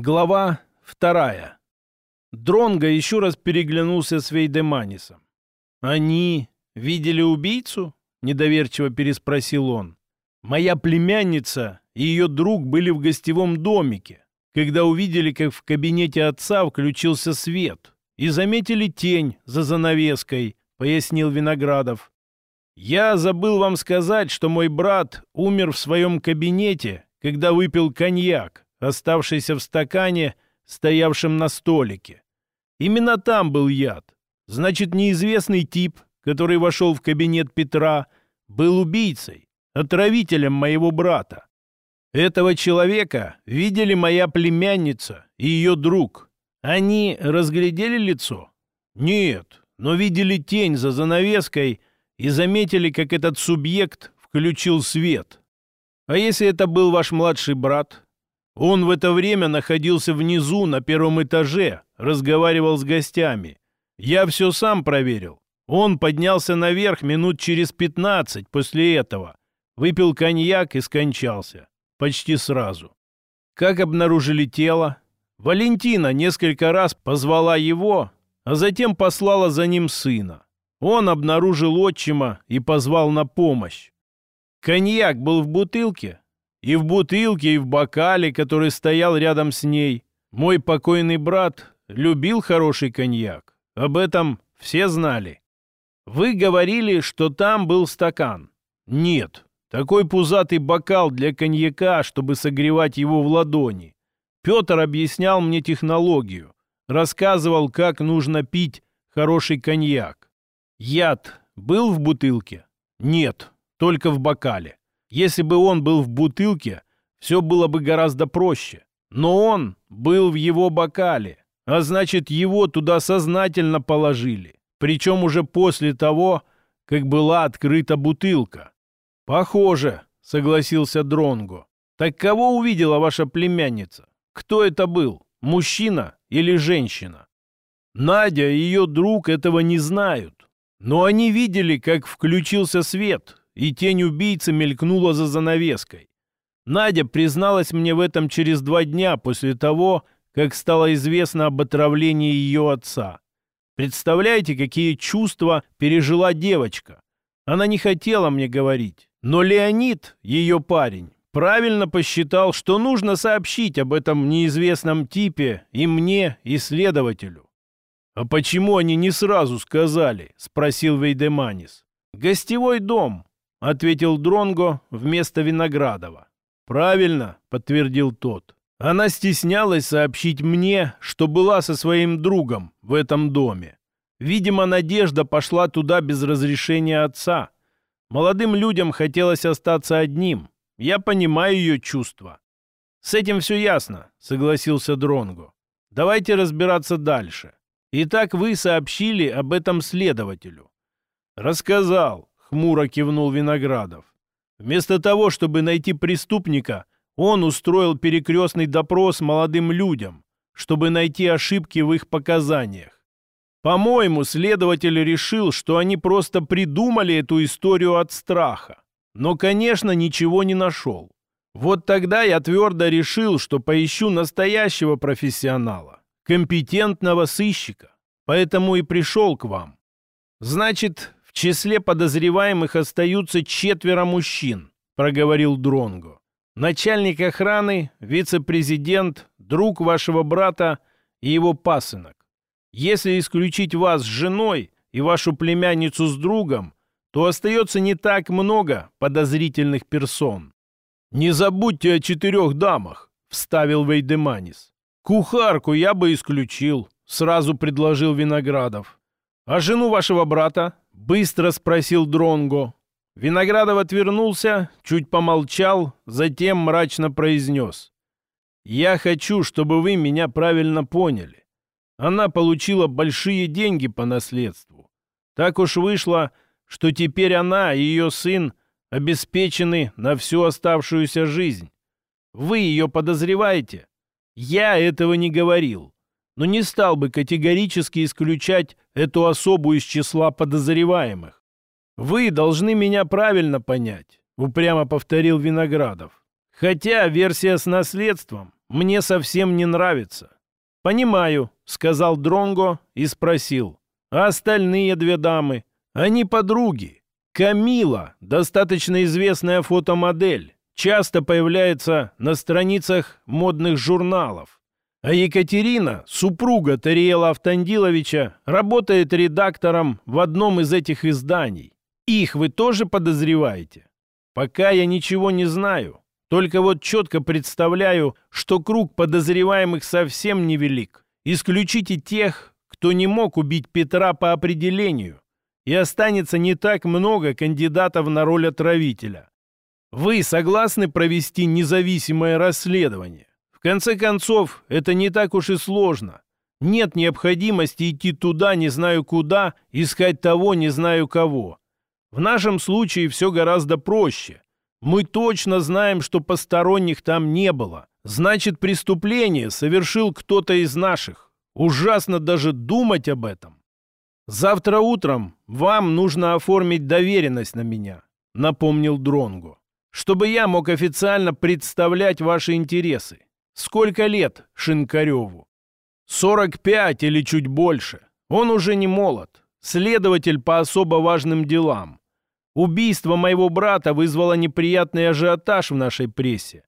Глава вторая. Дронго еще раз переглянулся с Вейдеманисом. «Они видели убийцу?» — недоверчиво переспросил он. «Моя племянница и ее друг были в гостевом домике, когда увидели, как в кабинете отца включился свет, и заметили тень за занавеской», — пояснил Виноградов. «Я забыл вам сказать, что мой брат умер в своем кабинете, когда выпил коньяк, оставшийся в стакане, стоявшем на столике. Именно там был яд. Значит, неизвестный тип, который вошел в кабинет Петра, был убийцей, отравителем моего брата. Этого человека видели моя племянница и ее друг. Они разглядели лицо? Нет, но видели тень за занавеской и заметили, как этот субъект включил свет. А если это был ваш младший брат? Он в это время находился внизу на первом этаже, разговаривал с гостями. Я все сам проверил. Он поднялся наверх минут через пятнадцать после этого. Выпил коньяк и скончался. Почти сразу. Как обнаружили тело? Валентина несколько раз позвала его, а затем послала за ним сына. Он обнаружил отчима и позвал на помощь. Коньяк был в бутылке, и в бутылке, и в бокале, который стоял рядом с ней. Мой покойный брат любил хороший коньяк. Об этом все знали. Вы говорили, что там был стакан. Нет, такой пузатый бокал для коньяка, чтобы согревать его в ладони. Петр объяснял мне технологию. Рассказывал, как нужно пить хороший коньяк. Яд был в бутылке? Нет, только в бокале. Если бы он был в бутылке, все было бы гораздо проще. Но он был в его бокале, а значит, его туда сознательно положили. Причем уже после того, как была открыта бутылка. «Похоже», — согласился Дронго. «Так кого увидела ваша племянница? Кто это был, мужчина или женщина?» Надя и ее друг этого не знают. Но они видели, как включился свет, и тень убийцы мелькнула за занавеской. Надя призналась мне в этом через два дня после того, как стало известно об отравлении ее отца. Представляете, какие чувства пережила девочка? Она не хотела мне говорить. Но Леонид, ее парень, правильно посчитал, что нужно сообщить об этом неизвестном типе и мне, и следователю. «А почему они не сразу сказали?» — спросил Вейдеманис. «Гостевой дом. — ответил Дронго вместо Виноградова. «Правильно», — подтвердил тот. «Она стеснялась сообщить мне, что была со своим другом в этом доме. Видимо, Надежда пошла туда без разрешения отца. Молодым людям хотелось остаться одним. Я понимаю ее чувства». «С этим все ясно», — согласился Дронго. «Давайте разбираться дальше. Итак, вы сообщили об этом следователю». «Рассказал хмуро кивнул Виноградов. Вместо того, чтобы найти преступника, он устроил перекрестный допрос молодым людям, чтобы найти ошибки в их показаниях. По-моему, следователь решил, что они просто придумали эту историю от страха. Но, конечно, ничего не нашел. Вот тогда я твердо решил, что поищу настоящего профессионала, компетентного сыщика. Поэтому и пришел к вам. Значит, числе подозреваемых остаются четверо мужчин, проговорил Дронго. Начальник охраны, вице-президент, друг вашего брата и его пасынок. Если исключить вас с женой и вашу племянницу с другом, то остается не так много подозрительных персон. «Не забудьте о четырех дамах», — вставил Вейдеманис. «Кухарку я бы исключил», — сразу предложил Виноградов. «А жену вашего брата Быстро спросил Дронго. Виноградов отвернулся, чуть помолчал, затем мрачно произнес. «Я хочу, чтобы вы меня правильно поняли. Она получила большие деньги по наследству. Так уж вышло, что теперь она и ее сын обеспечены на всю оставшуюся жизнь. Вы ее подозреваете? Я этого не говорил но не стал бы категорически исключать эту особу из числа подозреваемых. «Вы должны меня правильно понять», — упрямо повторил Виноградов. «Хотя версия с наследством мне совсем не нравится. Понимаю, сказал Дронго и спросил. А остальные две дамы? Они подруги. Камила, достаточно известная фотомодель, часто появляется на страницах модных журналов. А Екатерина, супруга Тариела Автандиловича, работает редактором в одном из этих изданий. Их вы тоже подозреваете? Пока я ничего не знаю. Только вот четко представляю, что круг подозреваемых совсем невелик. Исключите тех, кто не мог убить Петра по определению, и останется не так много кандидатов на роль отравителя. Вы согласны провести независимое расследование? В конце концов, это не так уж и сложно. Нет необходимости идти туда, не знаю куда, искать того, не знаю кого. В нашем случае все гораздо проще. Мы точно знаем, что посторонних там не было. Значит, преступление совершил кто-то из наших. Ужасно даже думать об этом. Завтра утром вам нужно оформить доверенность на меня, напомнил Дронгу, чтобы я мог официально представлять ваши интересы. Сколько лет Шинкареву? 45 или чуть больше. Он уже не молод. Следователь по особо важным делам. Убийство моего брата вызвало неприятный ажиотаж в нашей прессе.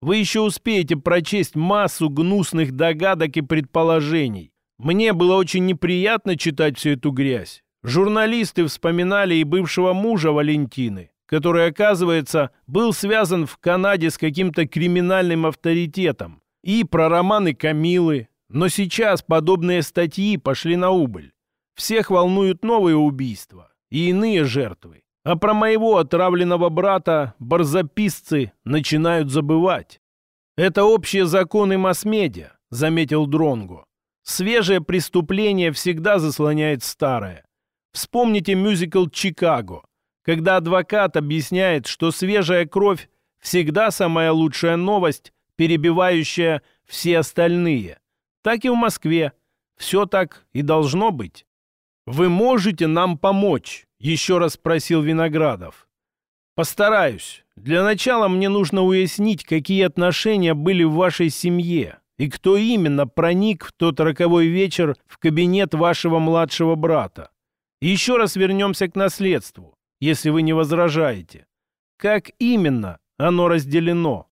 Вы еще успеете прочесть массу гнусных догадок и предположений. Мне было очень неприятно читать всю эту грязь. Журналисты вспоминали и бывшего мужа Валентины, который, оказывается, был связан в Канаде с каким-то криминальным авторитетом, и про романы Камилы. Но сейчас подобные статьи пошли на убыль. Всех волнуют новые убийства и иные жертвы. А про моего отравленного брата барзаписцы начинают забывать. Это общие законы масс-медиа, заметил Дронго. Свежее преступление всегда заслоняет старое. Вспомните мюзикл «Чикаго», когда адвокат объясняет, что свежая кровь всегда самая лучшая новость, перебивающая все остальные. Так и в Москве. Все так и должно быть. Вы можете нам помочь. Еще раз спросил Виноградов. Постараюсь. Для начала мне нужно уяснить, какие отношения были в вашей семье и кто именно проник в тот роковой вечер в кабинет вашего младшего брата. Еще раз вернемся к наследству, если вы не возражаете. Как именно оно разделено?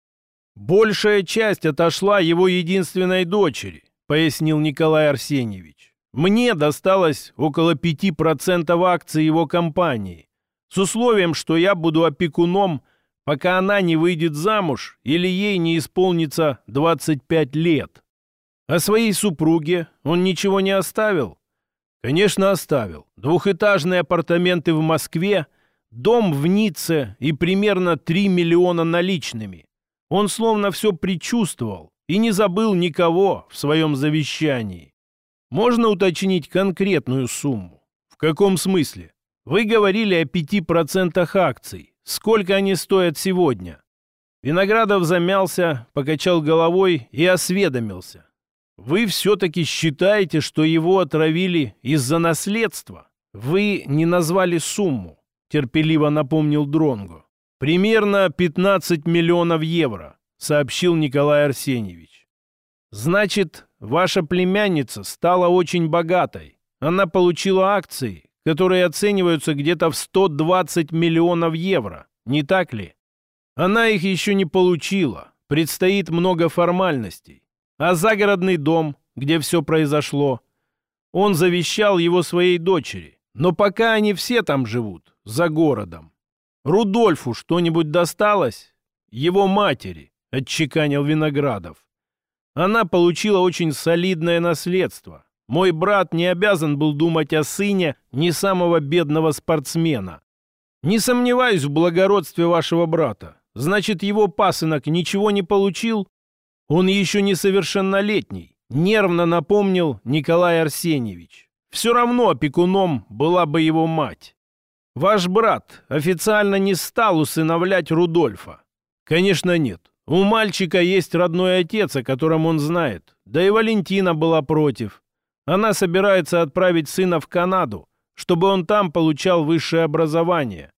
Большая часть отошла его единственной дочери, пояснил Николай Арсеньевич. Мне досталось около 5% акций его компании, с условием, что я буду опекуном, пока она не выйдет замуж или ей не исполнится 25 лет. О своей супруге он ничего не оставил? Конечно, оставил. Двухэтажные апартаменты в Москве, дом в Ницце и примерно 3 миллиона наличными. Он словно все предчувствовал и не забыл никого в своем завещании. Можно уточнить конкретную сумму? В каком смысле? Вы говорили о 5% акций. Сколько они стоят сегодня? Виноградов замялся, покачал головой и осведомился. Вы все-таки считаете, что его отравили из-за наследства? Вы не назвали сумму, терпеливо напомнил Дронгу. Примерно 15 миллионов евро, сообщил Николай Арсеньевич. Значит, Ваша племянница стала очень богатой. Она получила акции, которые оцениваются где-то в 120 миллионов евро. Не так ли? Она их еще не получила. Предстоит много формальностей. А загородный дом, где все произошло, он завещал его своей дочери. Но пока они все там живут, за городом. Рудольфу что-нибудь досталось? Его матери, отчеканил Виноградов. Она получила очень солидное наследство. Мой брат не обязан был думать о сыне не самого бедного спортсмена. Не сомневаюсь в благородстве вашего брата. Значит, его пасынок ничего не получил? Он еще несовершеннолетний, нервно напомнил Николай Арсеньевич. Все равно опекуном была бы его мать. Ваш брат официально не стал усыновлять Рудольфа. Конечно, нет. У мальчика есть родной отец, о котором он знает. Да и Валентина была против. Она собирается отправить сына в Канаду, чтобы он там получал высшее образование.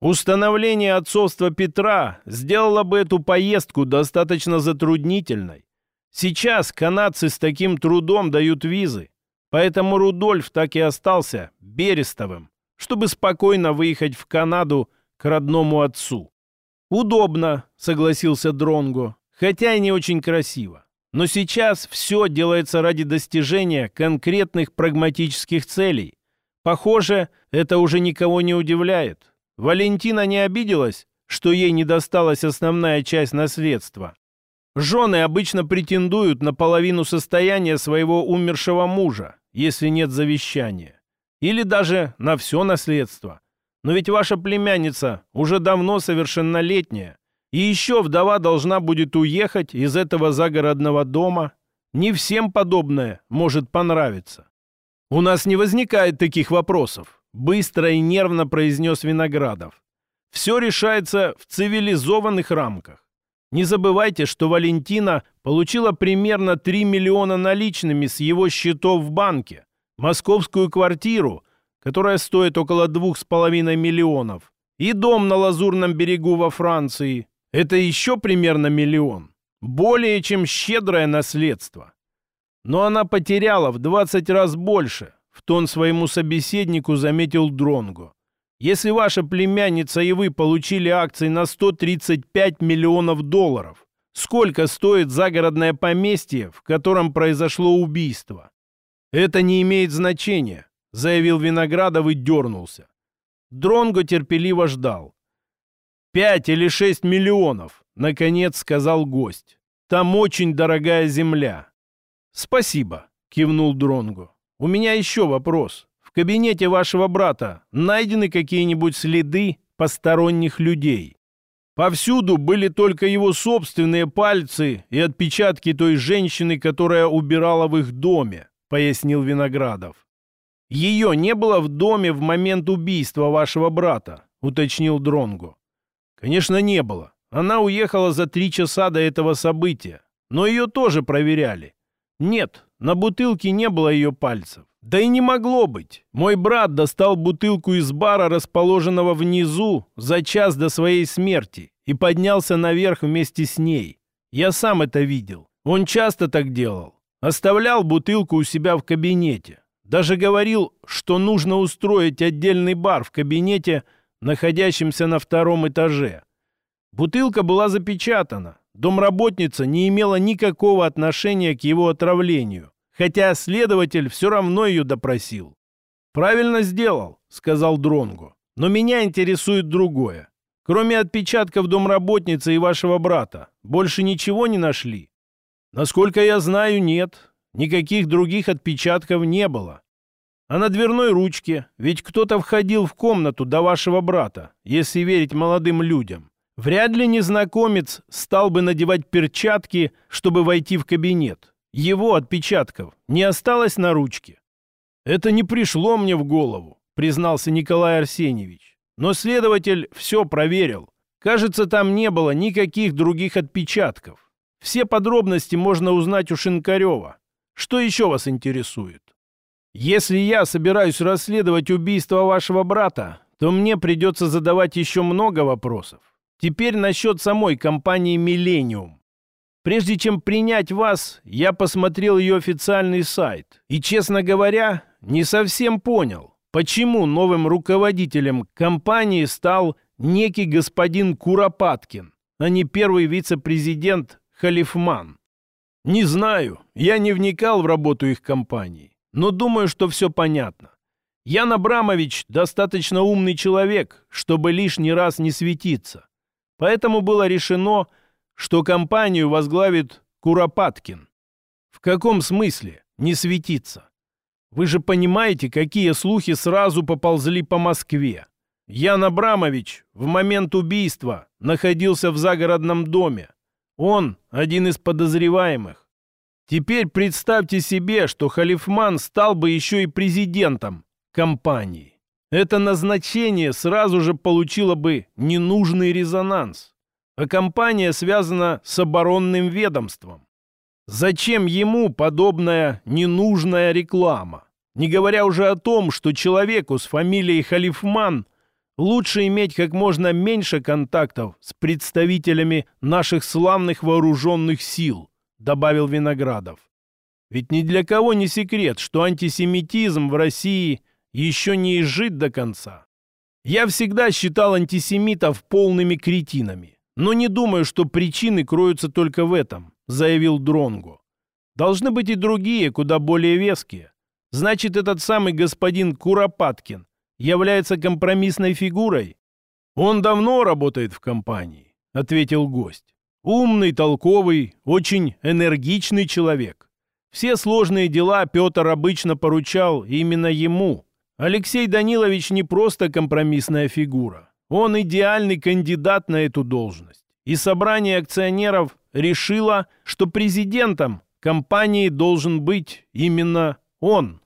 Установление отцовства Петра сделало бы эту поездку достаточно затруднительной. Сейчас канадцы с таким трудом дают визы, поэтому Рудольф так и остался Берестовым, чтобы спокойно выехать в Канаду к родному отцу. «Удобно», — согласился Дронго, хотя и не очень красиво. Но сейчас все делается ради достижения конкретных прагматических целей. Похоже, это уже никого не удивляет. Валентина не обиделась, что ей не досталась основная часть наследства. Жены обычно претендуют на половину состояния своего умершего мужа, если нет завещания. Или даже на все наследство. Но ведь ваша племянница уже давно совершеннолетняя, и еще вдова должна будет уехать из этого загородного дома. Не всем подобное может понравиться. «У нас не возникает таких вопросов», — быстро и нервно произнес Виноградов. «Все решается в цивилизованных рамках. Не забывайте, что Валентина получила примерно 3 миллиона наличными с его счетов в банке, московскую квартиру, которая стоит около 2,5 миллионов, и дом на Лазурном берегу во Франции, это еще примерно миллион. Более чем щедрое наследство. Но она потеряла в 20 раз больше, в тон своему собеседнику заметил Дронгу. Если ваша племянница и вы получили акции на 135 миллионов долларов, сколько стоит загородное поместье, в котором произошло убийство? Это не имеет значения, заявил Виноградов и дернулся. Дронго терпеливо ждал. «Пять или шесть миллионов», — наконец сказал гость. «Там очень дорогая земля». «Спасибо», — кивнул Дронгу. «У меня еще вопрос. В кабинете вашего брата найдены какие-нибудь следы посторонних людей?» Повсюду были только его собственные пальцы и отпечатки той женщины, которая убирала в их доме, пояснил Виноградов. Ее не было в доме в момент убийства вашего брата, уточнил Дронгу. Конечно, не было. Она уехала за три часа до этого события. Но ее тоже проверяли. Нет, на бутылке не было ее пальцев. Да и не могло быть. Мой брат достал бутылку из бара, расположенного внизу, за час до своей смерти и поднялся наверх вместе с ней. Я сам это видел. Он часто так делал. Оставлял бутылку у себя в кабинете. Даже говорил, что нужно устроить отдельный бар в кабинете, находящемся на втором этаже. Бутылка была запечатана. Домработница не имела никакого отношения к его отравлению, хотя следователь все равно ее допросил. «Правильно сделал», — сказал Дронгу. «Но меня интересует другое. Кроме отпечатков домработницы и вашего брата, больше ничего не нашли?» «Насколько я знаю, нет. Никаких других отпечатков не было. А на дверной ручке, ведь кто-то входил в комнату до вашего брата, если верить молодым людям. Вряд ли незнакомец стал бы надевать перчатки, чтобы войти в кабинет. Его отпечатков не осталось на ручке. Это не пришло мне в голову, признался Николай Арсеньевич. Но следователь все проверил. Кажется, там не было никаких других отпечатков. Все подробности можно узнать у Шинкарева. Что еще вас интересует? Если я собираюсь расследовать убийство вашего брата, то мне придется задавать еще много вопросов. Теперь насчет самой компании «Миллениум». Прежде чем принять вас, я посмотрел ее официальный сайт. И, честно говоря, не совсем понял, почему новым руководителем компании стал некий господин Куропаткин, а не первый вице-президент Халифман. Не знаю, я не вникал в работу их компании но думаю, что все понятно. Ян Абрамович достаточно умный человек, чтобы лишний раз не светиться. Поэтому было решено, что компанию возглавит Куропаткин. В каком смысле не светиться? Вы же понимаете, какие слухи сразу поползли по Москве. Ян Абрамович в момент убийства находился в загородном доме. Он один из подозреваемых. Теперь представьте себе, что Халифман стал бы еще и президентом компании. Это назначение сразу же получило бы ненужный резонанс. А компания связана с оборонным ведомством. Зачем ему подобная ненужная реклама? Не говоря уже о том, что человеку с фамилией Халифман лучше иметь как можно меньше контактов с представителями наших славных вооруженных сил, добавил Виноградов. Ведь ни для кого не секрет, что антисемитизм в России еще не изжит до конца. Я всегда считал антисемитов полными кретинами, но не думаю, что причины кроются только в этом, заявил Дронго. Должны быть и другие, куда более веские. Значит, этот самый господин Куропаткин является компромиссной фигурой? Он давно работает в компании, ответил гость. Умный, толковый, очень энергичный человек. Все сложные дела Петр обычно поручал именно ему. Алексей Данилович не просто компромиссная фигура. Он идеальный кандидат на эту должность. И собрание акционеров решило, что президентом компании должен быть именно он.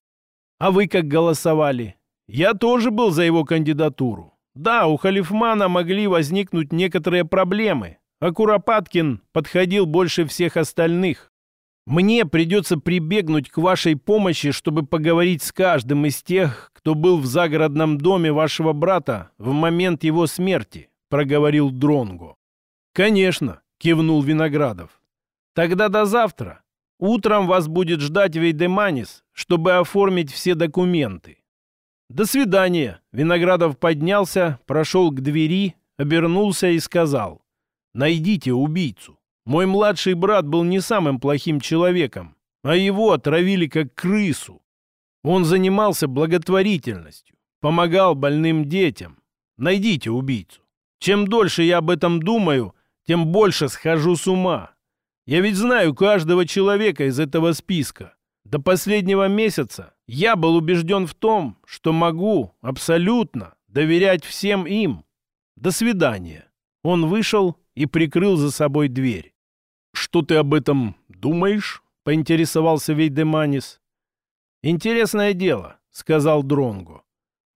А вы как голосовали? Я тоже был за его кандидатуру. Да, у Халифмана могли возникнуть некоторые проблемы, а Куропаткин подходил больше всех остальных. Мне придется прибегнуть к вашей помощи, чтобы поговорить с каждым из тех, кто был в загородном доме вашего брата в момент его смерти», — проговорил Дронго. «Конечно», — кивнул Виноградов. «Тогда до завтра. Утром вас будет ждать Вейдеманис, чтобы оформить все документы». «До свидания!» Виноградов поднялся, прошел к двери, обернулся и сказал. «Найдите убийцу». Мой младший брат был не самым плохим человеком, а его отравили как крысу. Он занимался благотворительностью, помогал больным детям. Найдите убийцу. Чем дольше я об этом думаю, тем больше схожу с ума. Я ведь знаю каждого человека из этого списка. До последнего месяца я был убежден в том, что могу абсолютно доверять всем им. До свидания. Он вышел и прикрыл за собой дверь. «Что ты об этом думаешь?» — поинтересовался Вейдеманис. «Интересное дело», — сказал Дронгу.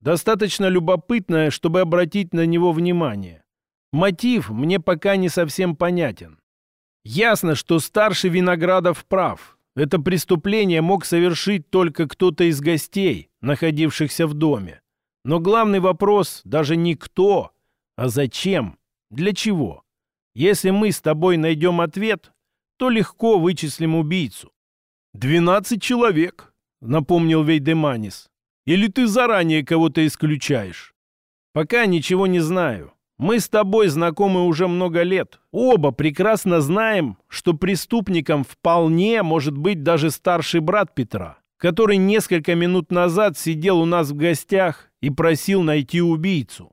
«Достаточно любопытное, чтобы обратить на него внимание. Мотив мне пока не совсем понятен. Ясно, что старший Виноградов прав. Это преступление мог совершить только кто-то из гостей, находившихся в доме. Но главный вопрос даже не кто, а зачем, для чего. Если мы с тобой найдем ответ, то легко вычислим убийцу. «Двенадцать человек», — напомнил Вейдеманис. «Или ты заранее кого-то исключаешь?» «Пока ничего не знаю. Мы с тобой знакомы уже много лет. Оба прекрасно знаем, что преступником вполне может быть даже старший брат Петра, который несколько минут назад сидел у нас в гостях и просил найти убийцу.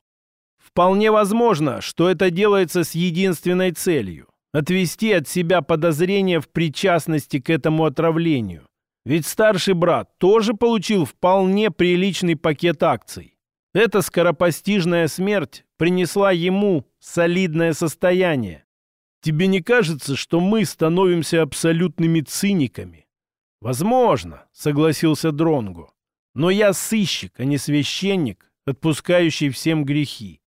Вполне возможно, что это делается с единственной целью – отвести от себя подозрения в причастности к этому отравлению. Ведь старший брат тоже получил вполне приличный пакет акций. Эта скоропостижная смерть принесла ему солидное состояние. Тебе не кажется, что мы становимся абсолютными циниками? Возможно, согласился Дронгу. Но я сыщик, а не священник, отпускающий всем грехи.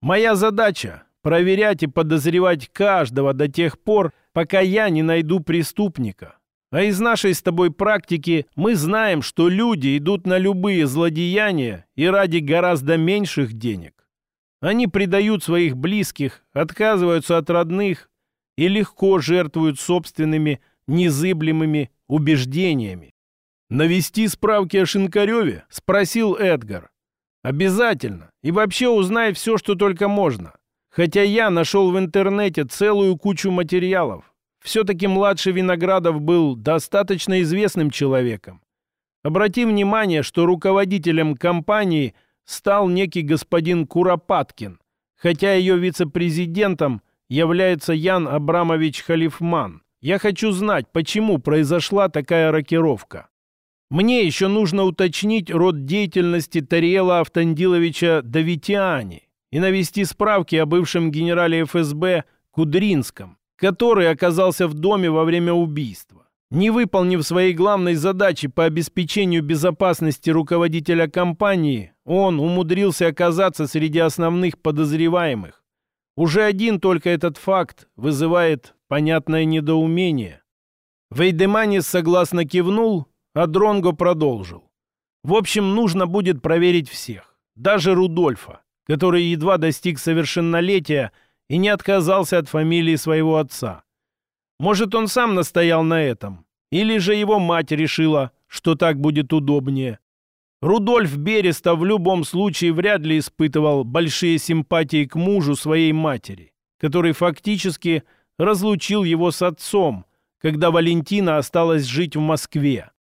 Моя задача — проверять и подозревать каждого до тех пор, пока я не найду преступника. А из нашей с тобой практики мы знаем, что люди идут на любые злодеяния и ради гораздо меньших денег. Они предают своих близких, отказываются от родных и легко жертвуют собственными незыблемыми убеждениями. «Навести справки о Шинкареве?» — спросил Эдгар. Обязательно. И вообще узнай все, что только можно. Хотя я нашел в интернете целую кучу материалов. Все-таки младший Виноградов был достаточно известным человеком. Обрати внимание, что руководителем компании стал некий господин Куропаткин, хотя ее вице-президентом является Ян Абрамович Халифман. Я хочу знать, почему произошла такая рокировка. Мне еще нужно уточнить род деятельности Тариела Автандиловича Давитиани и навести справки о бывшем генерале ФСБ Кудринском, который оказался в доме во время убийства. Не выполнив своей главной задачи по обеспечению безопасности руководителя компании, он умудрился оказаться среди основных подозреваемых. Уже один только этот факт вызывает понятное недоумение. Вейдеманис согласно кивнул а Дронго продолжил. В общем, нужно будет проверить всех. Даже Рудольфа, который едва достиг совершеннолетия и не отказался от фамилии своего отца. Может, он сам настоял на этом? Или же его мать решила, что так будет удобнее? Рудольф Берестов в любом случае вряд ли испытывал большие симпатии к мужу своей матери, который фактически разлучил его с отцом, когда Валентина осталась жить в Москве.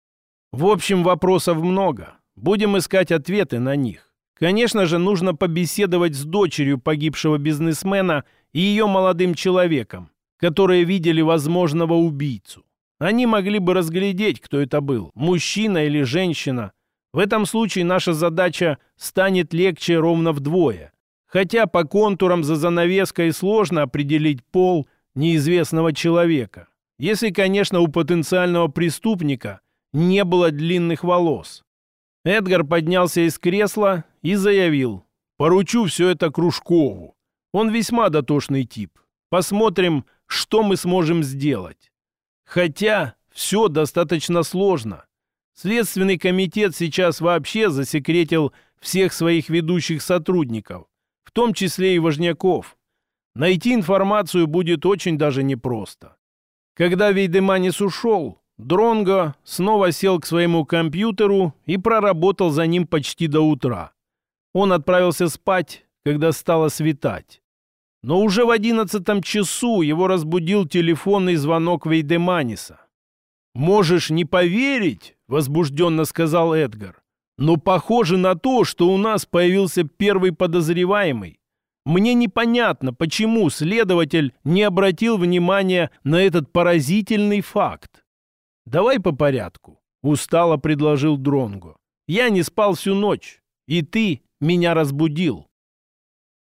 В общем, вопросов много. Будем искать ответы на них. Конечно же, нужно побеседовать с дочерью погибшего бизнесмена и ее молодым человеком, которые видели возможного убийцу. Они могли бы разглядеть, кто это был, мужчина или женщина. В этом случае наша задача станет легче ровно вдвое. Хотя по контурам за занавеской сложно определить пол неизвестного человека. Если, конечно, у потенциального преступника не было длинных волос. Эдгар поднялся из кресла и заявил. «Поручу все это Кружкову. Он весьма дотошный тип. Посмотрим, что мы сможем сделать. Хотя все достаточно сложно. Следственный комитет сейчас вообще засекретил всех своих ведущих сотрудников, в том числе и важняков. Найти информацию будет очень даже непросто. Когда Вейдеманис ушел, Дронго снова сел к своему компьютеру и проработал за ним почти до утра. Он отправился спать, когда стало светать. Но уже в одиннадцатом часу его разбудил телефонный звонок Вейдеманиса. «Можешь не поверить», — возбужденно сказал Эдгар, «но похоже на то, что у нас появился первый подозреваемый. Мне непонятно, почему следователь не обратил внимания на этот поразительный факт. Давай по порядку, устало предложил Дронго. Я не спал всю ночь, и ты меня разбудил.